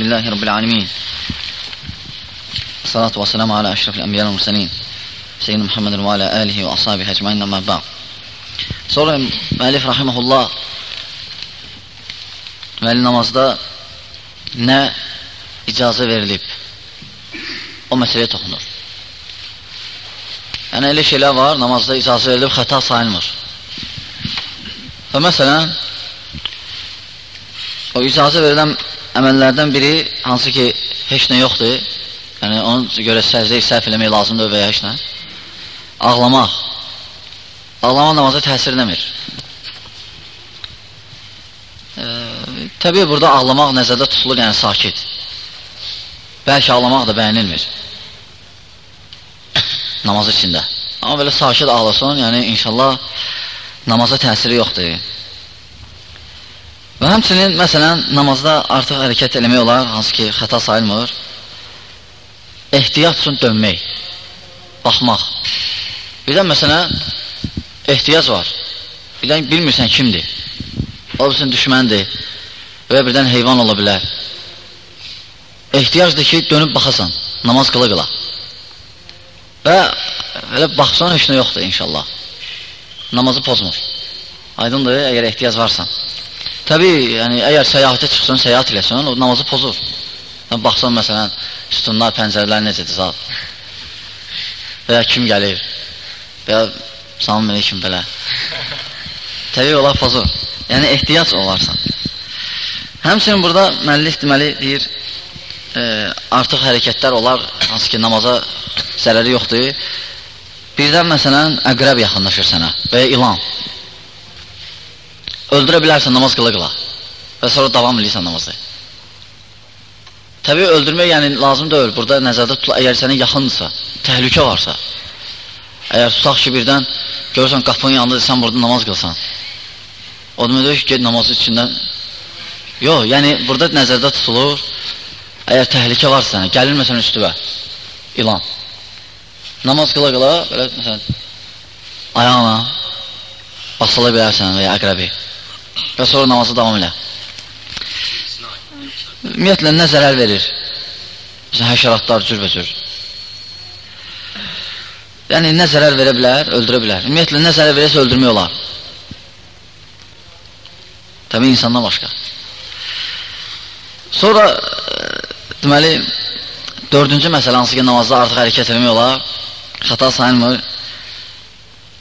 Elhamdülillahi Rabbil Alemin. Salatu ve selamu ala eşrefil enbiya ve mursalin. Seyyidina Muhammedin ve ala alihi ve ashabihi ecmain amma ba'd. Sonra müellif rahimahullah müellif namazda ne icazə verilib o məsələyə toxunur. Yəni, elə şeylər var, namazda icazə verilib, xəta sayılmır. Və məsələn, o icazə verilən əməllərdən biri hansı ki, heç nə yoxdur, yəni onun görə səcdə səhv eləmək lazımdır və ya heç nə, ağlamaq. Ağlamaq namaza təsir eləmir. E, təbii burada ağlamaq nəzərdə tutulur, yəni sakit. Bəlkə ağlamaq da bəyənilmir. Namaz içində. Amma belə sakit ağlasın, yəni inşallah namaza təsiri yoxdur. Və həmçinin, məsələn, namazda artıq hərəkət eləmək olar, hansı ki, xəta sayılmır. Ehtiyat üçün dönmək, baxmaq. Birdən, məsələn, ehtiyac var. Birdən bilmirsən kimdir. O bilsin düşməndir və birdən heyvan ola bilər. Ehtiyacdır ki, dönüb baxasan, namaz qıla qıla. Və elə baxsan, heç nə yoxdur inşallah. Namazı pozmur. Aydındır, əgər ehtiyac varsa. Təbii, yəni, əgər səyahətə çıxsan, səyahət eləsən, o namazı pozur. Yəni, baxsan, məsələn, sütunlar, pəncərələr necədir zat. Və ya kim gəlir, və ya salam əleykum belə. Təbii olar pozur. Yəni ehtiyac olarsan. Həmçinin burada müəllif deməli deyir, e, artıq hərəkətlər olar, hansı ki namaza zərəri yoxdur. Birdən məsələn əqrəb yaxınlaşır sənə və ya ilan. Öldürə bilərsən namaz qıla qıla və sonra davam edirsən namazı. Təbii öldürmək yəni lazım deyil. Burada nəzərdə tutula əgər sənə yaxındırsa, təhlükə varsa. Əgər tutaq ki birdən görürsən qapının yanındadır, sən burada namaz qılsan. O demək deyir ki, get namazı içindən. Yox, yəni burada nəzərdə tutulur. Əgər təhlükə varsa sənə, gəlir məsələn üstüvə, ilan. Namaz qıla qıla, belə məsələn, ayağına basıla bilərsən və ya əqrəbi. Və sonra namazı davam elə. Ümumiyyətlə, nə zərər verir? Məsələn, həşəratlar cürbəcür. Yəni, nə zərər verə bilər, öldürə bilər. Ümumiyyətlə, nə zərər verəsə öldürmək olar. Təbii insandan başqa. Sonra e, deməli dördüncü məsələ hansı ki namazda artıq hərəkət etmək olar, xəta sayılmır.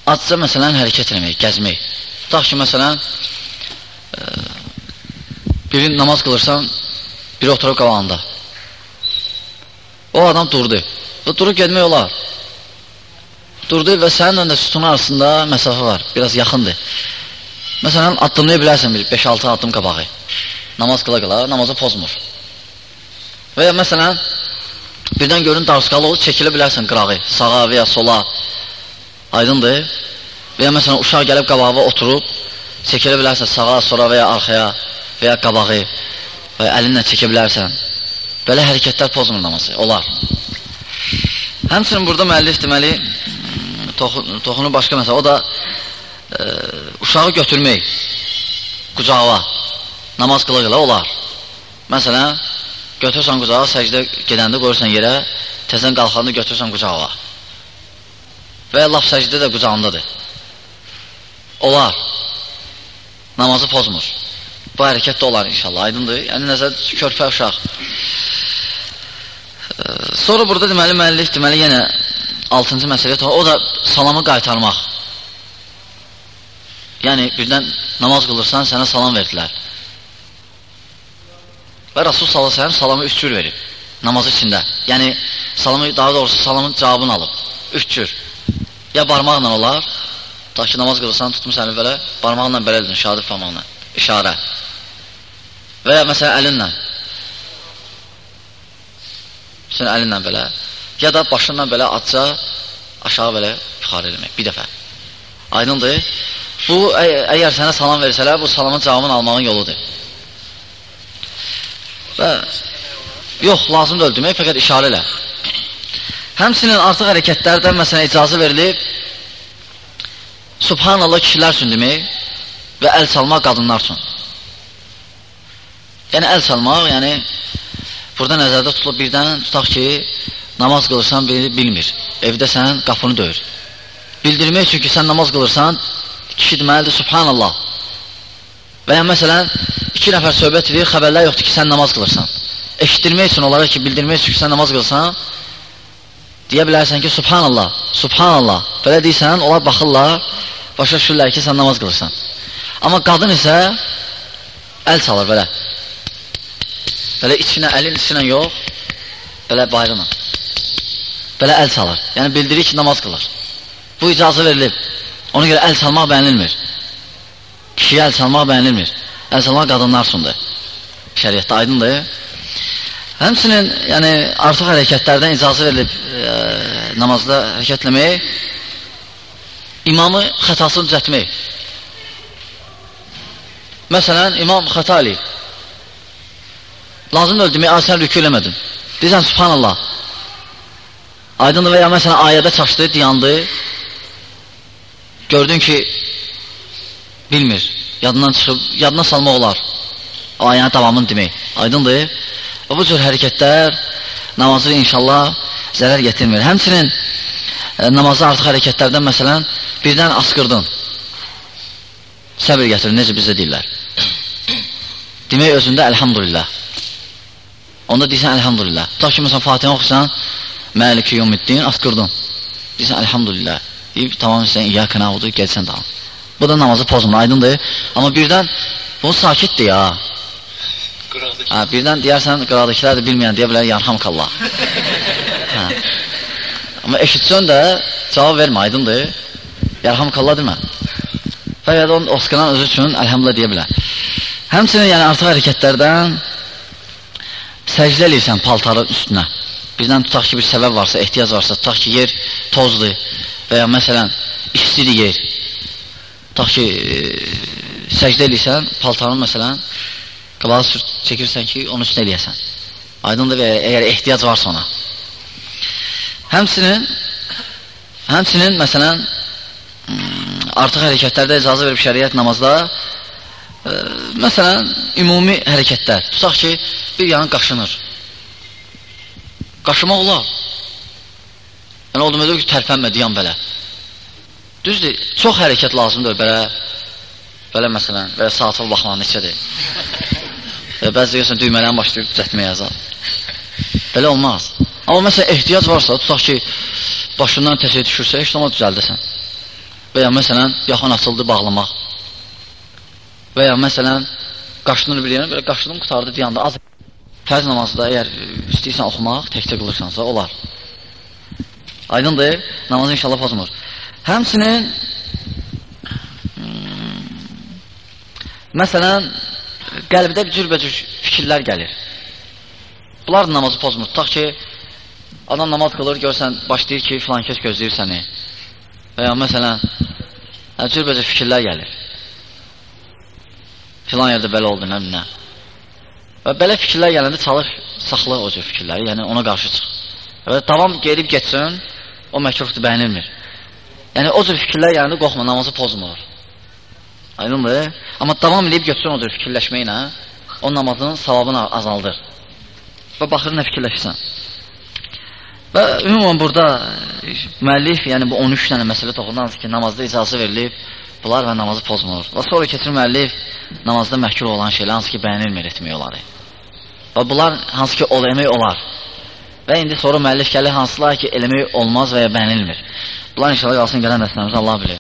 Azca məsələn hərəkət etmək, gəzmək. Tutaq ki məsələn biri namaz qılırsan, biri oturub qabağında. O adam durdu. Və durub getmək olar. Durdu və sənin önündə sütunun arasında məsafə var, biraz yaxındır. Məsələn, addımlaya bilərsən bir 5-6 addım qabağı. Namaz qıla qıla, namazı pozmur. Və ya məsələn, birdən görün darısqalı olur, çəkilə bilərsən qırağı, sağa və ya sola. Aydındır. Və ya məsələn, uşaq gəlib qabağa oturub, çəkilə bilərsən sağa, sola və ya arxaya və ya qabağı və ya əlinlə çəkə bilərsən. Belə hərəkətlər pozmur namazı, olar. Həmçinin burada müəllif deməli, toxunu başqa məsələ, o da e, uşağı götürmək qucağa namaz qıla qıla olar. Məsələn, götürsən qucağa, səcdə gedəndə qoyursan yerə, təzən qalxanda götürsən qucağa. Və ya laf səcdə də qucağındadır. Olar. Namazı pozmur. Bu hərəkət də olar inşallah, aydındır. Yəni, nəzər körpə uşaq. Sonra burada deməli, müəllif, deməli, yenə 6-cı məsələ, o da salamı qaytarmaq. Yəni, birdən namaz qılırsan, sənə salam verdilər. Və Rasul s.ə.v salamı üç cür verib, namaz içində. Yəni, salamı, daha doğrusu salamın cavabını alıb, üç cür. Ya barmaqla olar, ta ki, namaz qılırsan, tutmuş səni belə, barmaqla belə edin, şadir famaqla, işarə. Və ya məsələn, əlinlə. Sən əlinlə belə. Ya da başınla belə atca, aşağı belə yuxarı eləmək, bir dəfə. Aydındır. Bu, əgər sənə salam versələr, bu salamın cavabını almağın yoludur. Və yox, lazım da öldürmək, fəqət işarə elə. Həmsinin artıq hərəkətlərdən məsələn icazə verilib, Subhanallah kişilər üçün demək və əl çalmaq qadınlar üçün. Yəni əl çalmaq, yəni Burada nəzərdə tutulub birdən tutaq ki, namaz qılırsan, biri bilmir. Evdəsən, qapını döyür. Bildirmək üçün ki, sən namaz qılırsan, kişi deməlidir, subhanallah. Və ya məsələn, iki nəfər söhbət edir, xəbərlər yoxdur ki, sən namaz qılırsan. Eşitdirmək üçün onlara ki, bildirmək üçün ki, sən namaz qılırsan, deyə bilərsən ki, subhanallah, subhanallah. Belə deyirsən, onlar baxırlar, başa düşürlər ki, sən namaz qılırsan. Amma qadın isə əl çalır belə. Belə içinə, əlin içinə yox, belə bayrına. Belə əl çalır. Yəni bildirir ki, namaz qılır. Bu icazə verilib. Ona görə əl çalmaq bəyənilmir. Kişiyə əl çalmaq bəyənilmir. Əl çalmaq qadınlar üçündür. Şəriətdə aydındır. Həmçinin yəni artıq hərəkətlərdən icazə verilib e, namazda hərəkətləmək, imamı xətasını düzəltmək. Məsələn, imam xəta eləyib. Lazımdır demək, sən rükü eləmədin. Deyirsən, subhanallah. Aydındır və ya məsələn, ayədə çaşdı, dayandı. Gördün ki, bilmir. Yadından çıxıb, yadına salmaq olar. Ayənin davamını demək. Aydındır. Və bu cür hərəkətlər namazı inşallah zərər getirmir. Həmçinin e, namazı artıq hərəkətlərdən məsələn, birdən asqırdın. Səbir gətirir, necə bizdə deyirlər. Demək özündə əlhamdülillah. Onda deyirsən əlhamdülillah. Tutaq ki, məsələn, Fatihə oxusan, Məliki yevmiddin asqırdın. Deyirsən əlhamdülillah. Deyib tamam sən iyyaka na'budu gəlsən daha. Bu da namazı pozmur, aydındır. Amma birdən bu sakitdir ya. Ha, birdən deyərsən qıradakilər də bilməyən deyə bilər yarhamkallah. hə. Amma eşitsən də cavab vermə, aydındır. Yarhamkallah demə. Və ya da onun osqanan özü üçün əlhamdülillah deyə bilər. Həmçinin yəni artıq hərəkətlərdən səcdə eləyirsən paltarın üstünə. Birdən tutaq ki, bir səbəb varsa, ehtiyac varsa, tutaq ki, yer tozdur və ya məsələn, istidir yer. Tutaq ki, e, səcdə eləyirsən, paltarın məsələn, qabağı çəkirsən ki, onun üstünə eləyəsən. Aydındır və əgər ehtiyac varsa ona. Həmçinin, həmçinin məsələn, hmm, artıq hərəkətlərdə icazə verib şəriət namazda, e, məsələn, ümumi hərəkətlər. Tutaq ki, bir yanı qaşınır. Qaşımaq olar. Yəni, o demək ki, tərpənmə, diyan belə. Düzdür, çox hərəkət lazımdır, belə, belə məsələn, belə saatıl baxmaq neçədir. Və bəzi deyirsən, düymələn başlayıb düzətməyə yazar. Belə olmaz. Amma məsələn, ehtiyac varsa, tutaq ki, başından təsəyə düşürsə, heç zaman düzəldəsən. Və ya məsələn, yaxın açıldı bağlamaq. Və ya məsələn, qaşınır bir yerə, belə qaşınım qutardı, diyanda az Fərz namazda əgər istəyirsən oxumaq, təkcə qılırsansa, olar. Aydındır, namazı inşallah pozmur. Həmçinin, hmm, məsələn, qəlbdə bir cürbəcür fikirlər gəlir. Bunlar namazı pozmur. Tutaq ki, adam namaz qılır, görsən, başlayır ki, filan kəs gözləyir səni. Və ya məsələn, hə, cürbəcür fikirlər gəlir. Filan yerdə belə oldu, nə nə. Və belə fikirlər gələndə çalış, saxla o cür fikirləri, yəni ona qarşı çıx. Və davam gedib getsin, o məkruhdur, bəyənilmir. Yəni o cür fikirlər gələndə qorxma, namazı pozmur. Aydındır? Amma davam edib getsin o cür fikirləşməklə, o namazın savabını azaldır. Və baxır nə fikirləşsən. Və ümumən burada müəllif, yəni bu 13 dənə məsələ toxundan ki, namazda icazə verilib, bunlar və namazı pozmur. Və sonra keçir müəllif namazda məhkul olan şeylər hansı ki, bəyənilmir etmək oları. Və bunlar hansı ki, ol eləmək olar. Və indi sonra müəllif gəlir hansılar ki, eləmək olmaz və ya bəyənilmir. Bunlar inşallah qalsın gələn dəstəmizə Allah bilir.